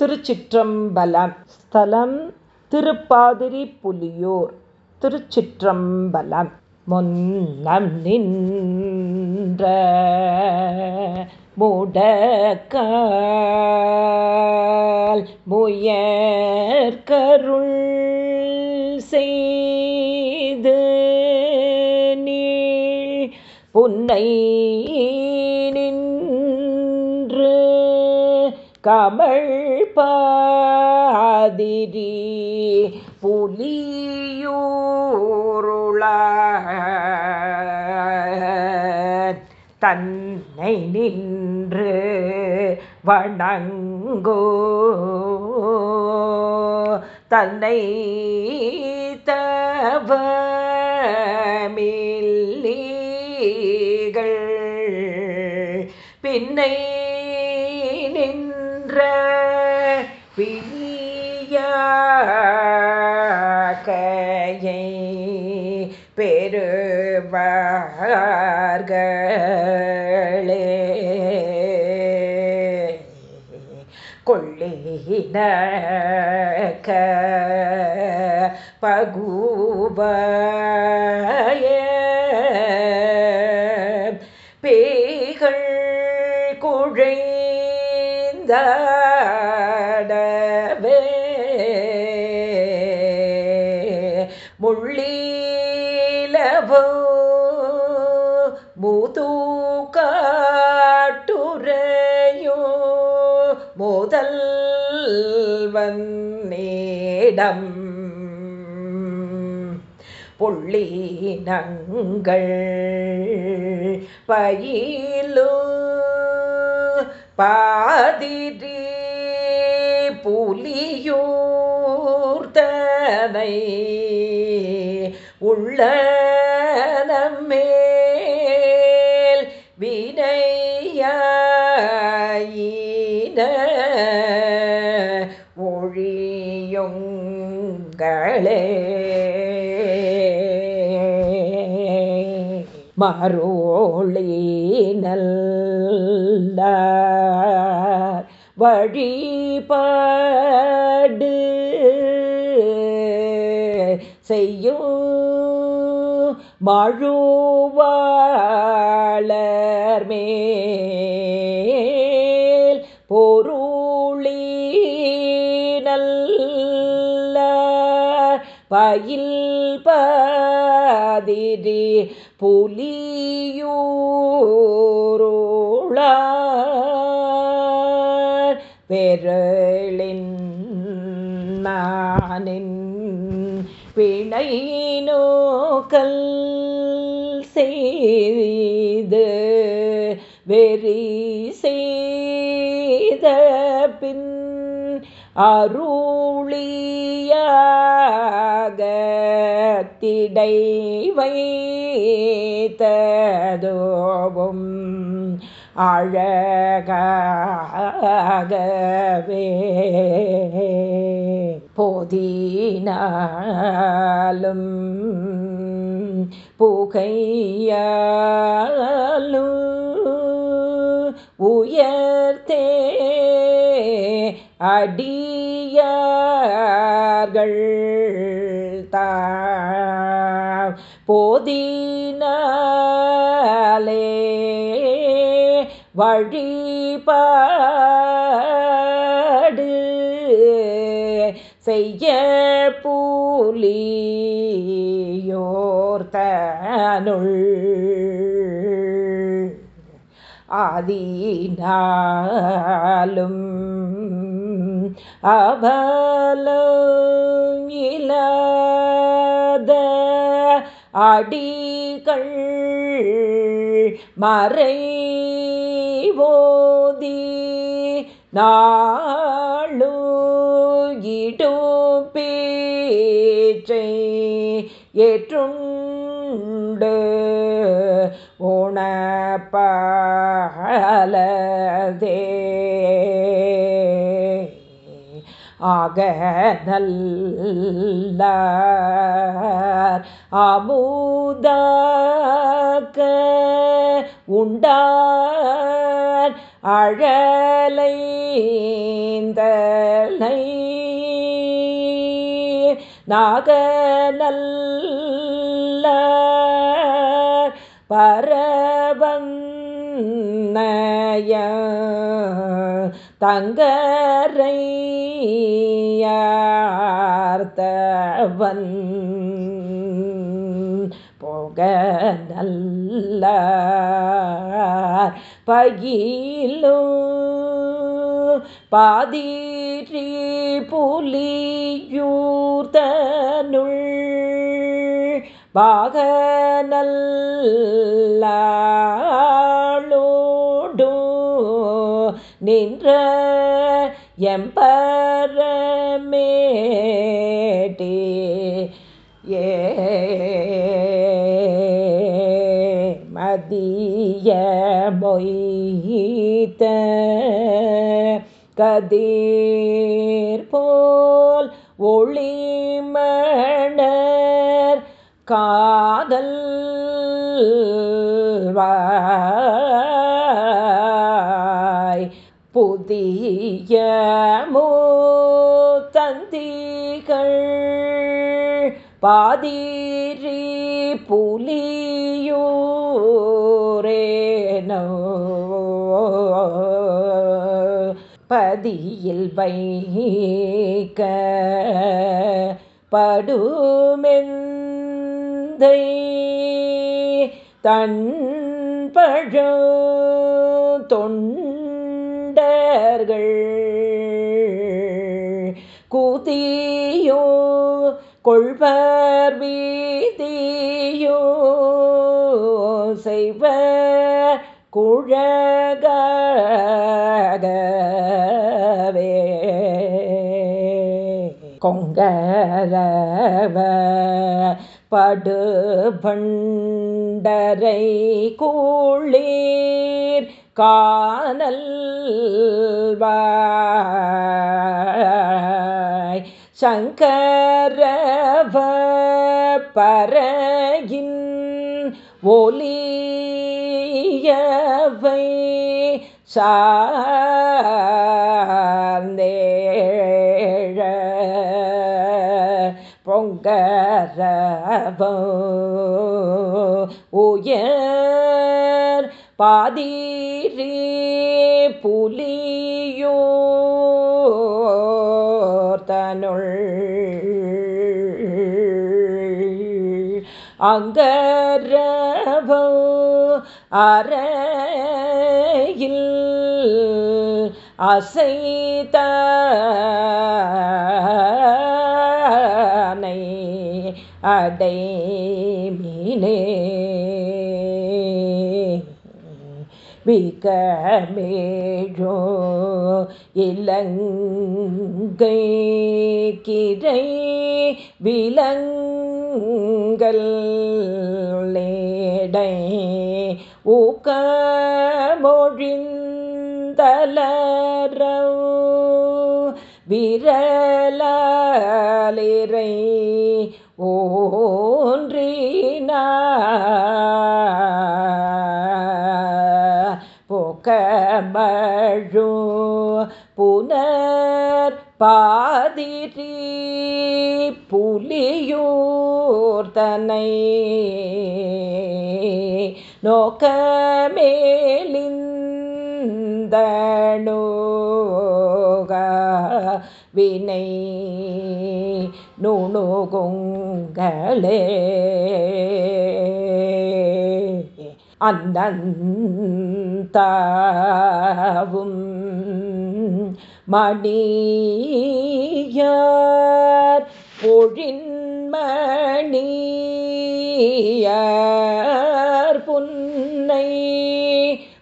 திருச்சிற்றம்பலம் ஸ்தலம் திருப்பாதிரி புலியூர். திருச்சிற்றம்பலம் முன்னம் நின்ற முடக்கால் முயற்கருள் செய்து நீ புன்னை நின்று கமல் பாதிரி புலியூருள தன்னை நின்று வணங்கோ. தன்னை தவமில்லீகள் பின்னை பெறுவார்களே கொள்ளினக்க பகுபய. பேய்கள் குழைந்தடவே. முள்ளீலவோ முதுகாட்டுரையோ முதல் வன்னேடம். பொள்ளினங்கள் பயிலு பாதிரி புலியூர்தனை உள்ள ஒழியுங்களே மரோளி நல்ல வழிபாடு செய்யும் மழுவாளர் மேல். பயில் பதிரி புலியூரோள பெருளின் நானின் பிணை நோக்கல் செய்து வெறி செய்த பின் அருளியா பத்திடை வைத்ததோவும் அழகாகவே. போதினாலும் புகையாலும் உயர்த்தே அடியார்கள் தான் போதினாலே வழிபாடு செய்ய பூலியோர்த்தனுள் ஆதீனாலும் அபலம் இலாத அடிகள் மறைவோதி நாளு இடும் ஏற்றுண்டு உணப்பலதே ஆகதல்ல அமுதாக்க உண்டார் அழலைந்தலை நாகநல்ல பரவன்னய தங்கரையார்த்தவன் போக நல்ல பகிலோ பாதிரி புலியூர்தனுள் பாகநல்லோடு நின்ற எம்பரமேட்டே ஏ மதிய மொய்த்த கதீர் போல் ஒளிமணர் காதல் வாய் புதிய பாதீரி புலியூரேனோ. பதியில் வைக்க படுமெந்தை தன்பழோ தொண்டர்கள் கூதியோ கொள்வர் வீதியோ செய்வ குழகவே. கொங்கரவ படுபண்டரை கூளீர் காணல் வா சங்கரவ பரையின் ஒலியவை சார்ந்தேழ பொங்கரவோ உயர் பாதிரி புலியோ தனுள் அங்கரவோ அறையில் அசைத்தனை அடைமீனே. விகமேழோ இலங்கை கிரை விலங்கல் ஊக்க ஊக்கமொழிந்தலரோ விரலிரை ஓ போக்கமழு புனர் பாதிரி புலியூர்தனை தனை நோக்கமேலிந்தனோக வினை நுணுகுங்களே. அந்தந்தாவும் மணியார் பொழின்மணியார் புன்னை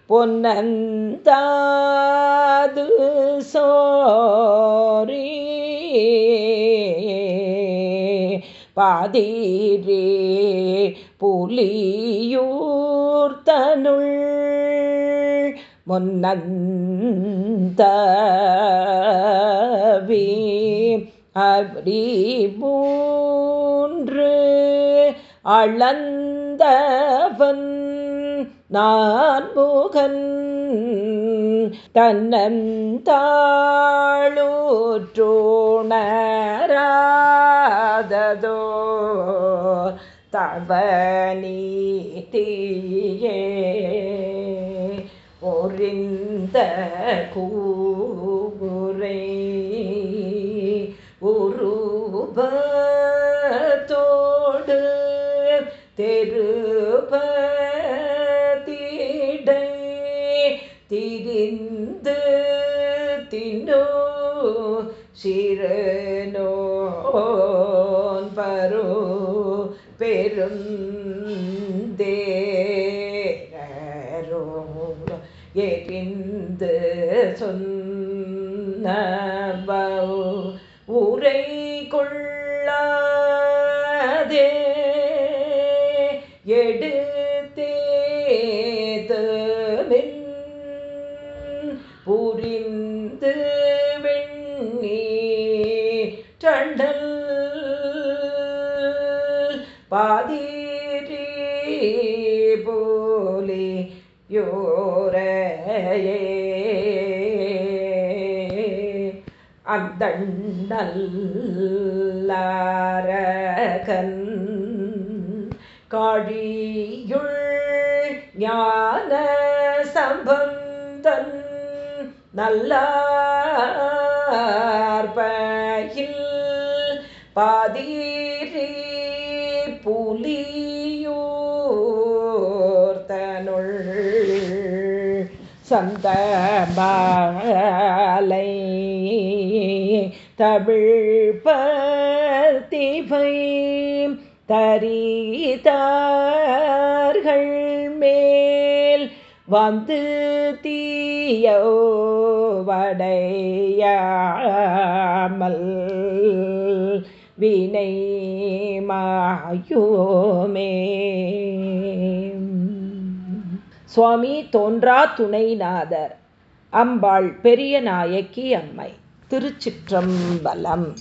பொன்னந்தாது சோரி பாதீரே புலியூ மூர்த்தனுள் முன்னந்தவி. பிறவி மூன்று அளந்தவன் நான் முகன் தன்னந்தாளூற்றோணராததோ தீயே ஒரிந்த கூரை உருபத்தோடு தெருபதிடை திரிந்து தின்னோ. சிறு உரை கொள்ளாதே எடுத்தேதமின் புரிந்து வெண்ணி டண்டல் பாதிரி போலி யோரையே. அந்தண்டல்லாரகன் காழியுள் ஞான சம்பந்தன் நல்லார்பயில் பாதீரி புலியூர்த்தனுள் சந்தபாலை தமிழ் பத்திவை தரிதார்கள் மேல் வந்து தீயோ வடையாமல் வினை மாயுமே. சுவாமி தோன்றா துணைநாதர் அம்பாள் பெரிய நாயக்கி அம்மை. திருச்சிற்றம்பலம்.